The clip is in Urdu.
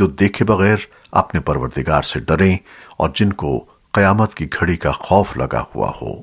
جو دیکھے بغیر اپنے پروردگار سے ڈریں اور جن کو قیامت کی گھڑی کا خوف لگا ہوا ہو۔